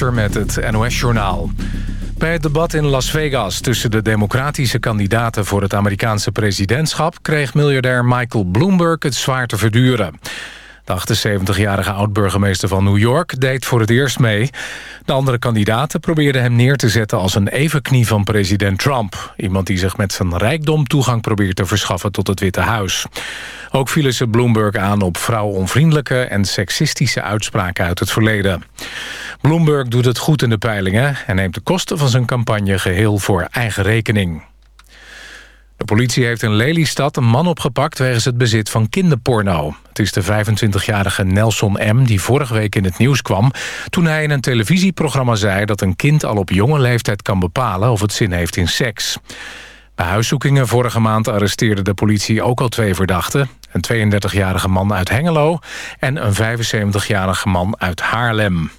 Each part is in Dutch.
Met het NOS-journaal. Bij het debat in Las Vegas tussen de democratische kandidaten... voor het Amerikaanse presidentschap... kreeg miljardair Michael Bloomberg het zwaar te verduren. De 78-jarige oud-burgemeester van New York deed voor het eerst mee. De andere kandidaten probeerden hem neer te zetten als een evenknie van president Trump. Iemand die zich met zijn rijkdom toegang probeert te verschaffen tot het Witte Huis. Ook vielen ze Bloomberg aan op vrouwonvriendelijke en seksistische uitspraken uit het verleden. Bloomberg doet het goed in de peilingen en neemt de kosten van zijn campagne geheel voor eigen rekening. De politie heeft in Lelystad een man opgepakt... wegens het bezit van kinderporno. Het is de 25-jarige Nelson M. die vorige week in het nieuws kwam... toen hij in een televisieprogramma zei... dat een kind al op jonge leeftijd kan bepalen of het zin heeft in seks. Bij huiszoekingen vorige maand arresteerde de politie ook al twee verdachten. Een 32-jarige man uit Hengelo en een 75-jarige man uit Haarlem.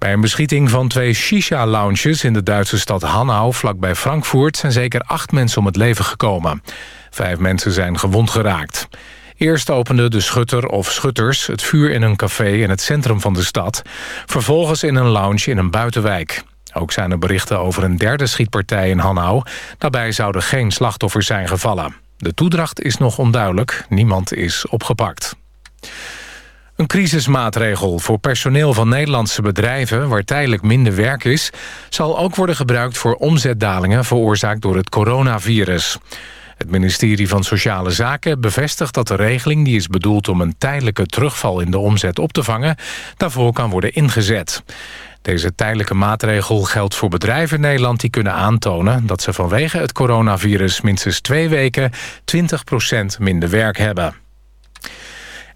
Bij een beschieting van twee shisha-lounges in de Duitse stad Hanau... vlakbij Frankfurt zijn zeker acht mensen om het leven gekomen. Vijf mensen zijn gewond geraakt. Eerst opende de schutter of schutters het vuur in een café in het centrum van de stad. Vervolgens in een lounge in een buitenwijk. Ook zijn er berichten over een derde schietpartij in Hanau. Daarbij zouden geen slachtoffers zijn gevallen. De toedracht is nog onduidelijk. Niemand is opgepakt. Een crisismaatregel voor personeel van Nederlandse bedrijven... waar tijdelijk minder werk is... zal ook worden gebruikt voor omzetdalingen... veroorzaakt door het coronavirus. Het ministerie van Sociale Zaken bevestigt dat de regeling... die is bedoeld om een tijdelijke terugval in de omzet op te vangen... daarvoor kan worden ingezet. Deze tijdelijke maatregel geldt voor bedrijven in Nederland... die kunnen aantonen dat ze vanwege het coronavirus... minstens twee weken 20% minder werk hebben.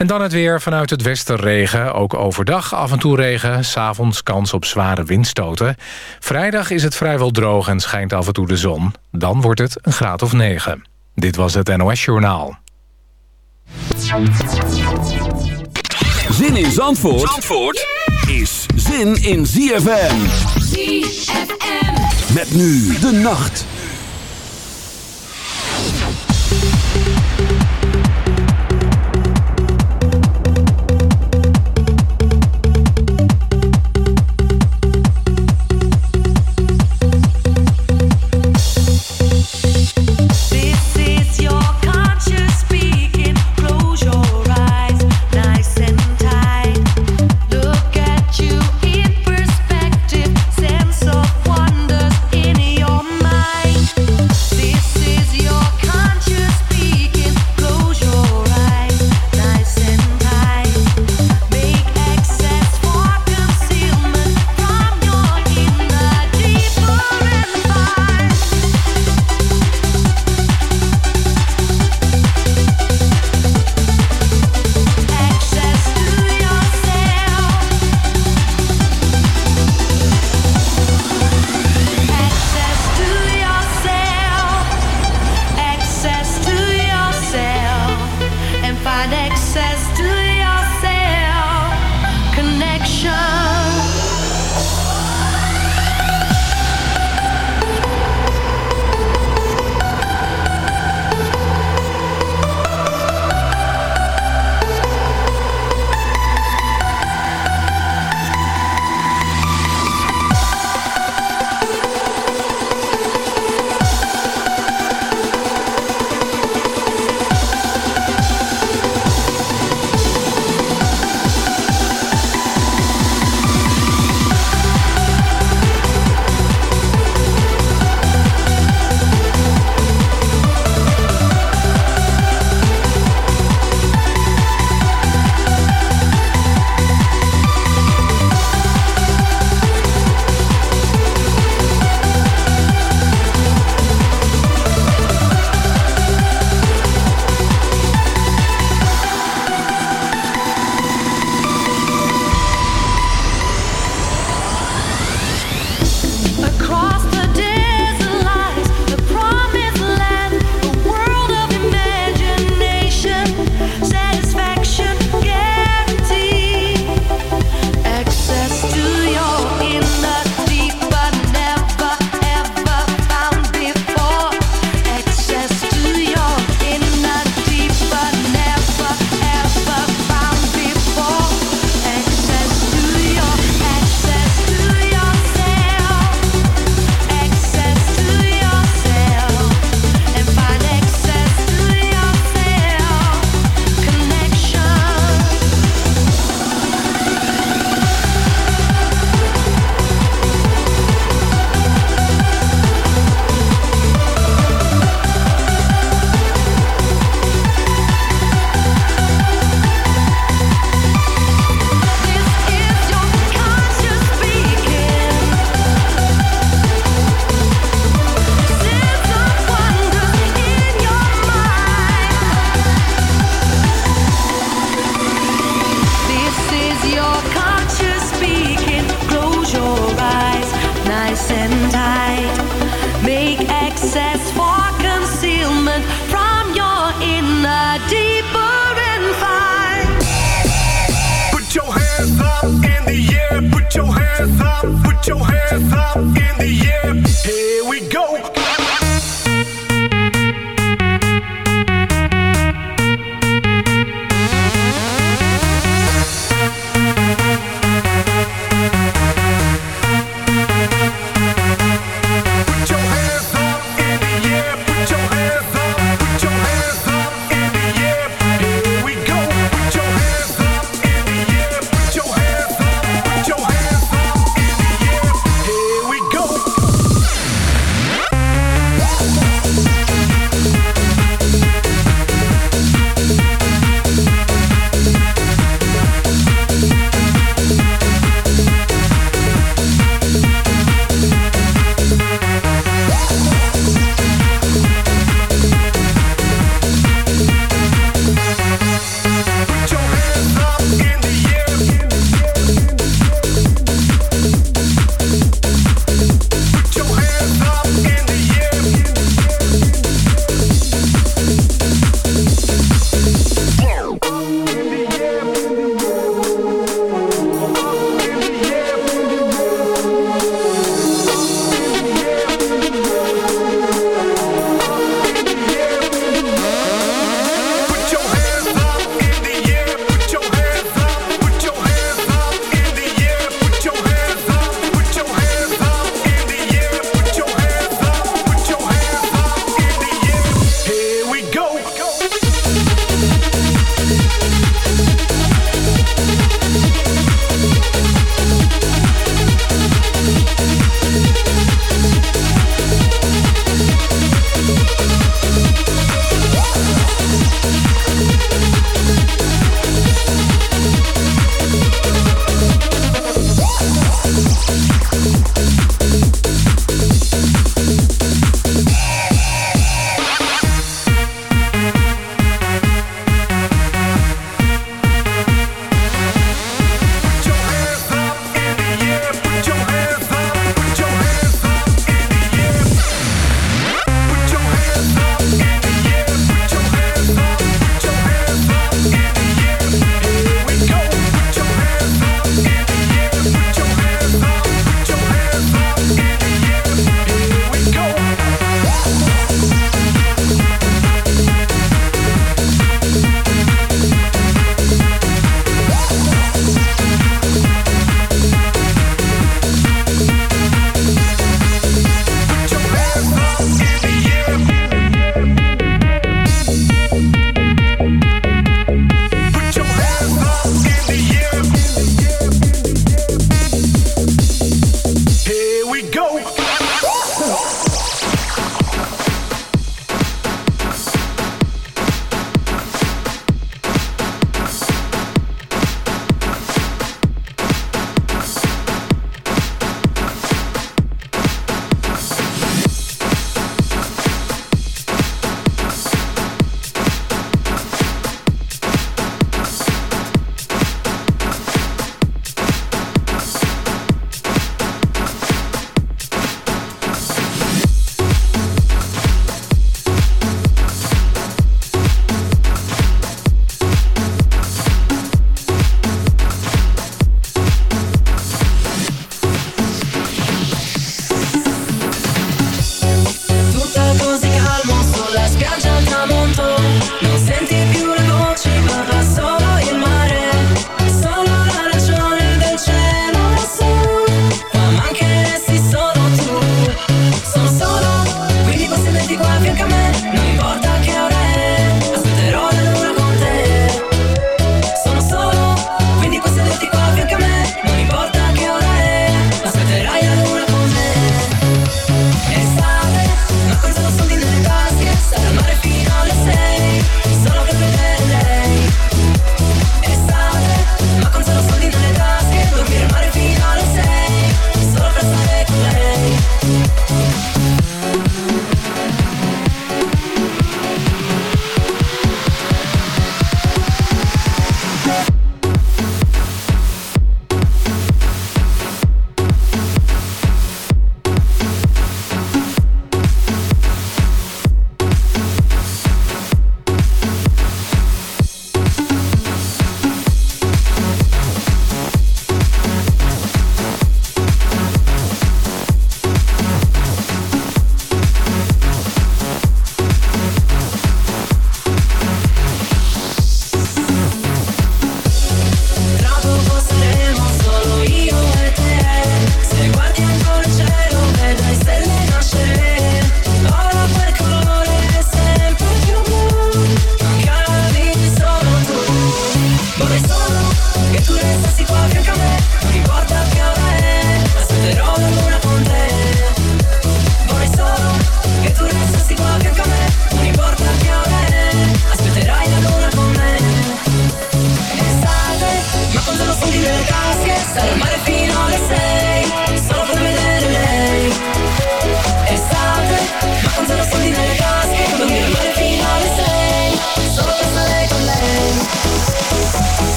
En dan het weer vanuit het westen regen. Ook overdag af en toe regen. S'avonds kans op zware windstoten. Vrijdag is het vrijwel droog en schijnt af en toe de zon. Dan wordt het een graad of 9. Dit was het NOS Journaal. Zin in Zandvoort, Zandvoort is zin in ZFM. ZFM. Met nu de nacht.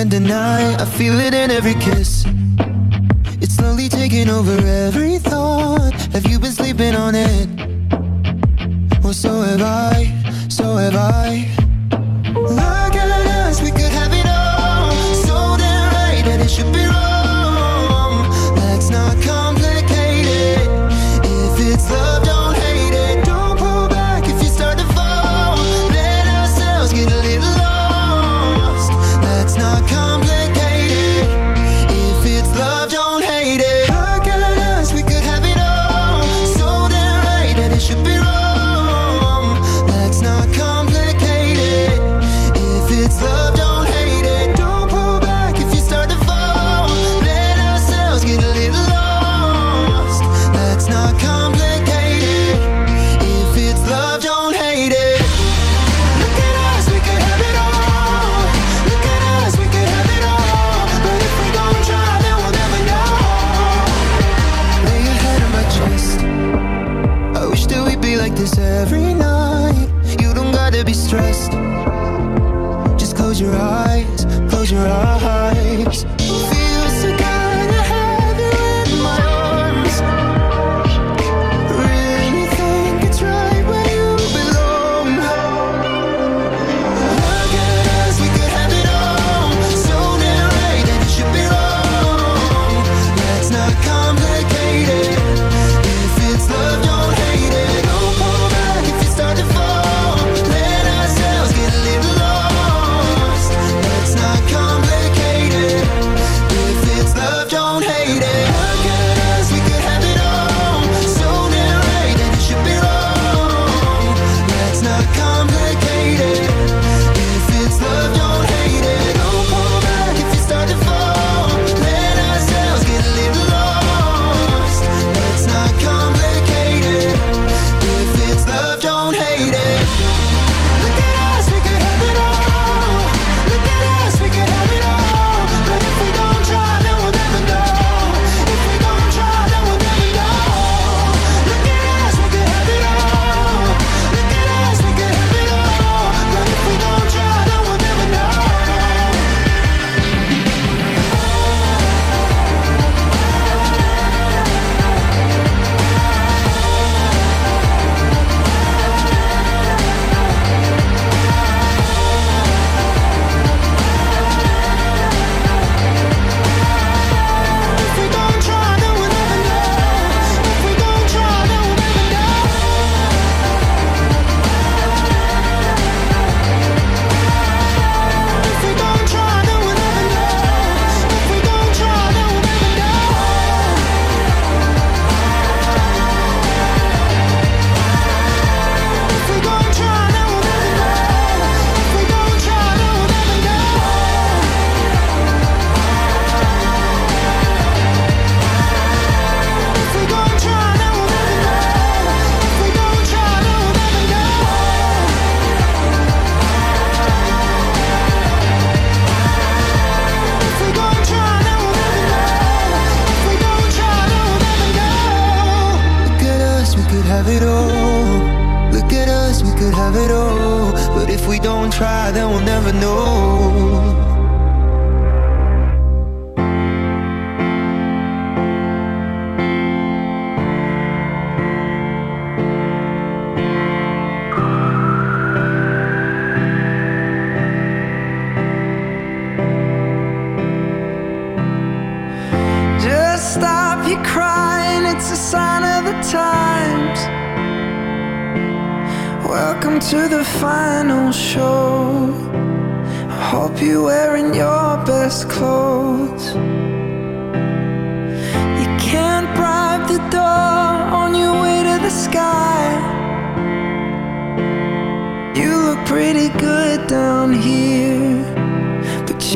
can deny, I feel it in every kiss. It's slowly taking over every thought. Have you been?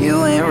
You ain't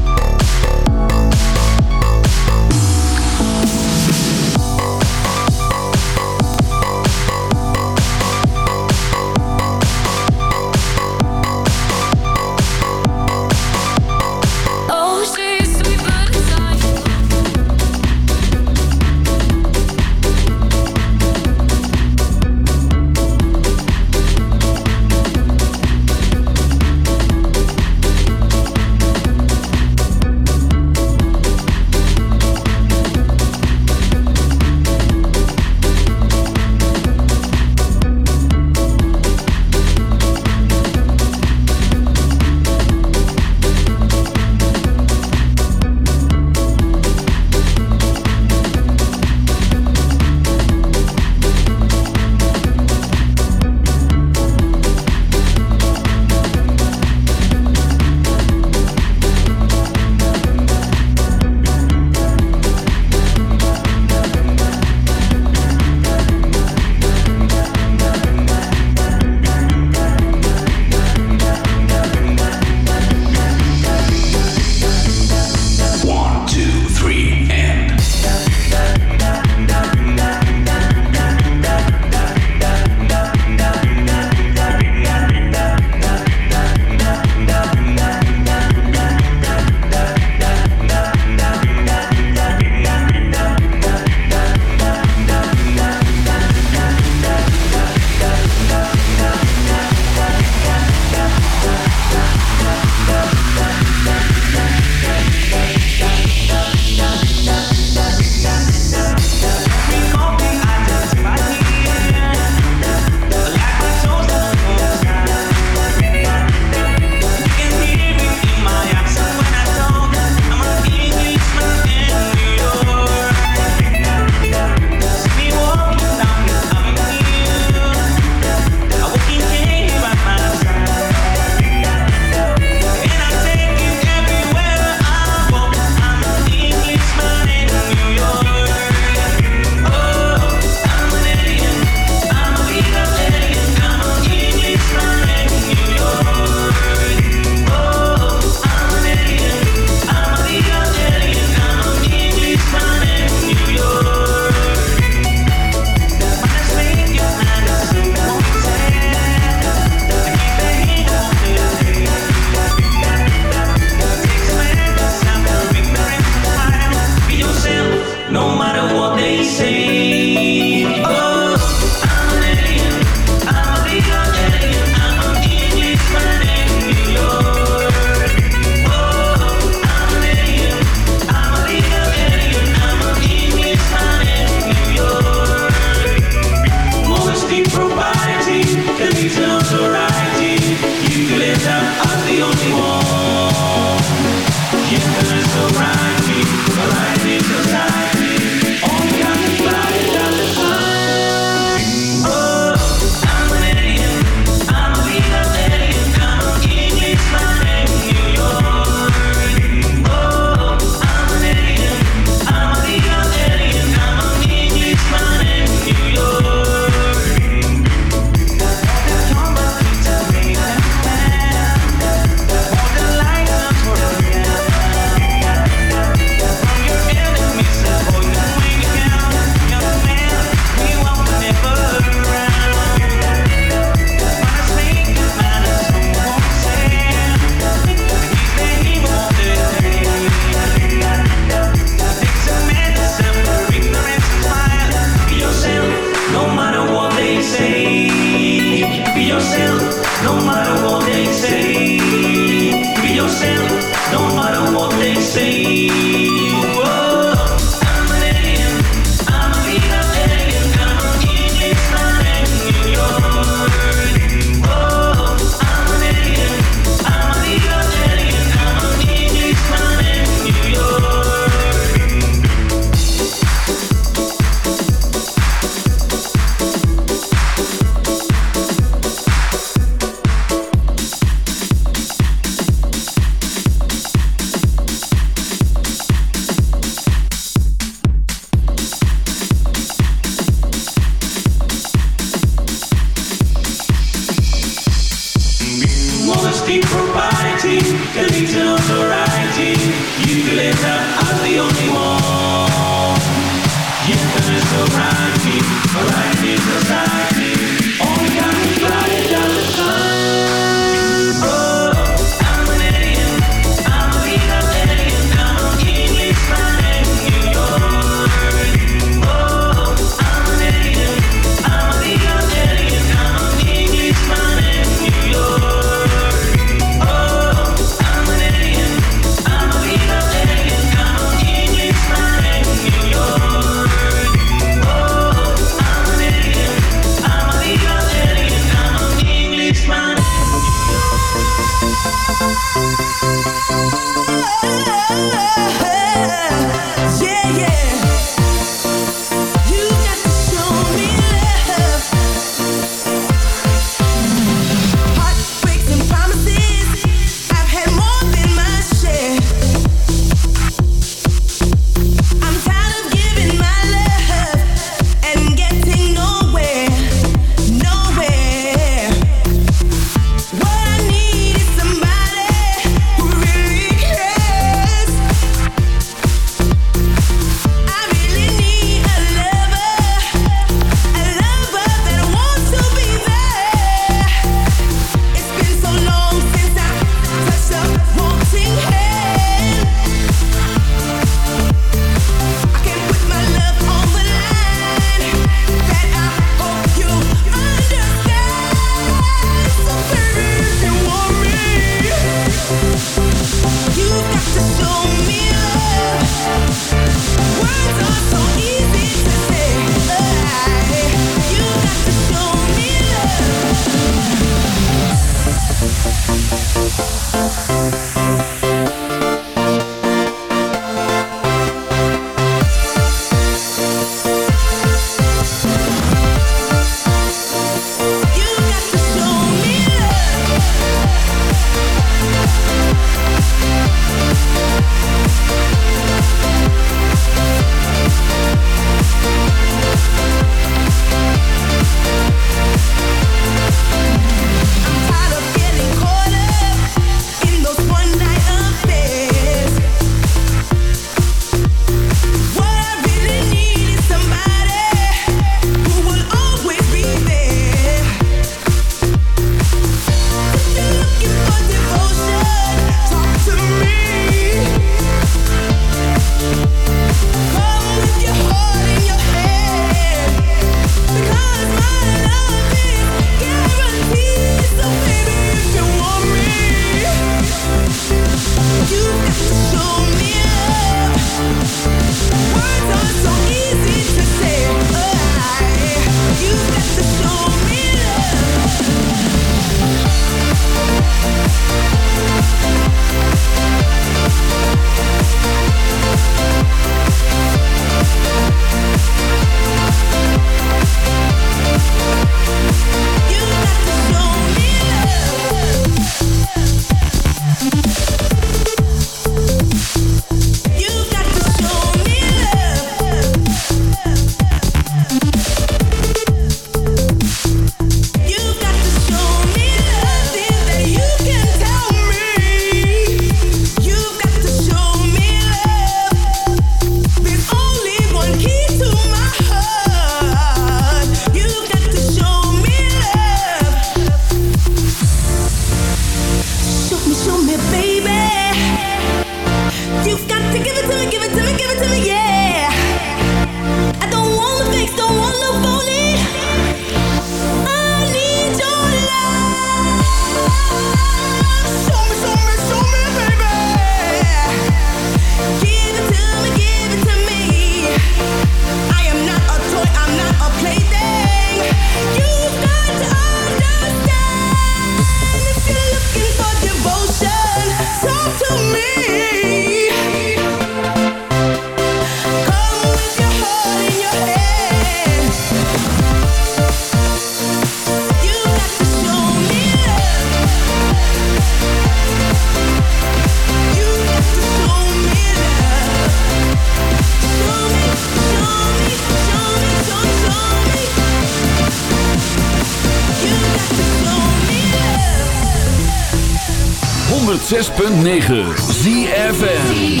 ZFM.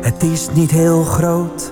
Het is niet heel groot,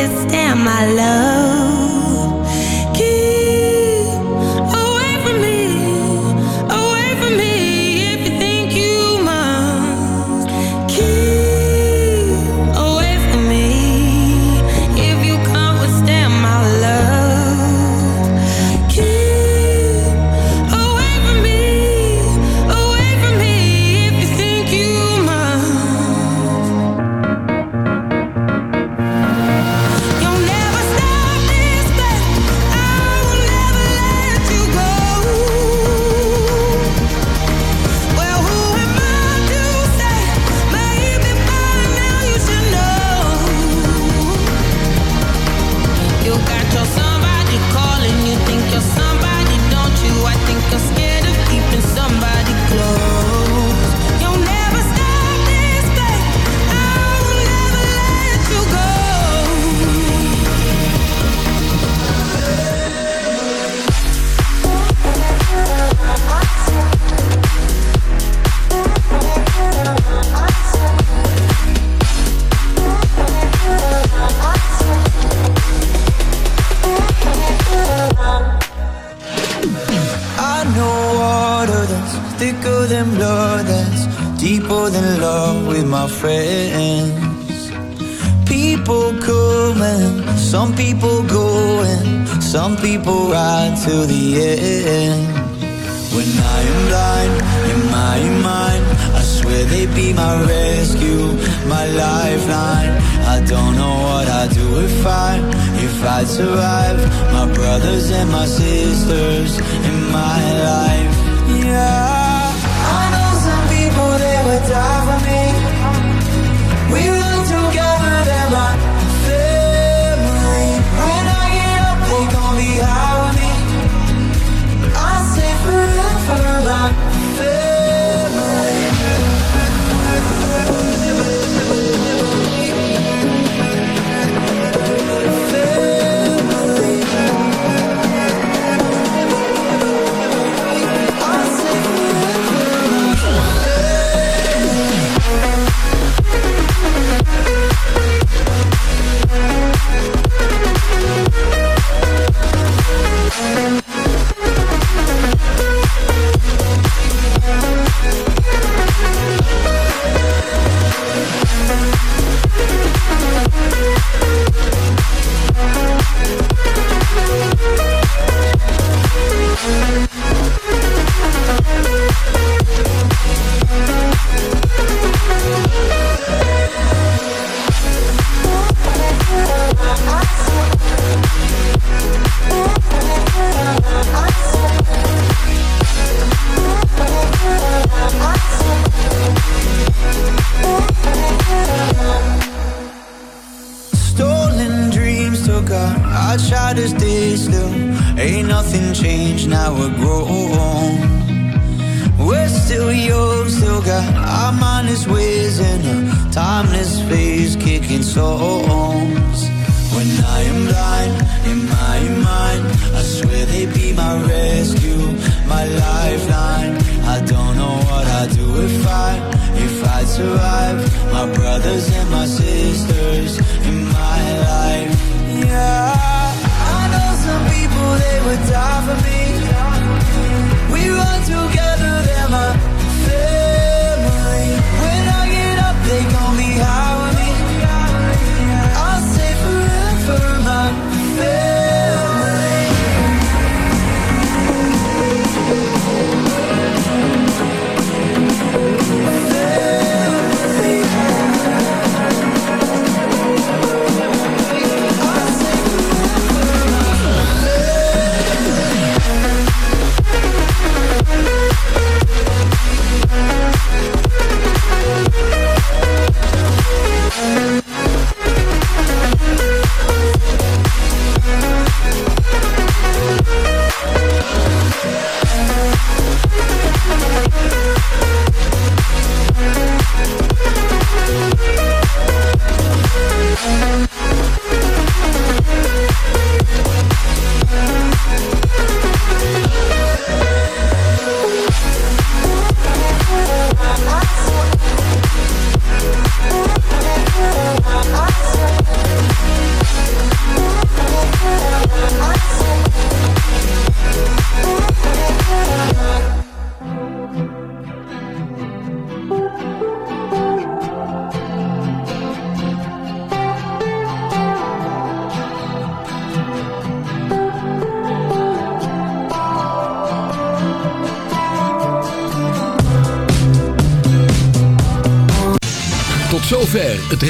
this, damn, my love.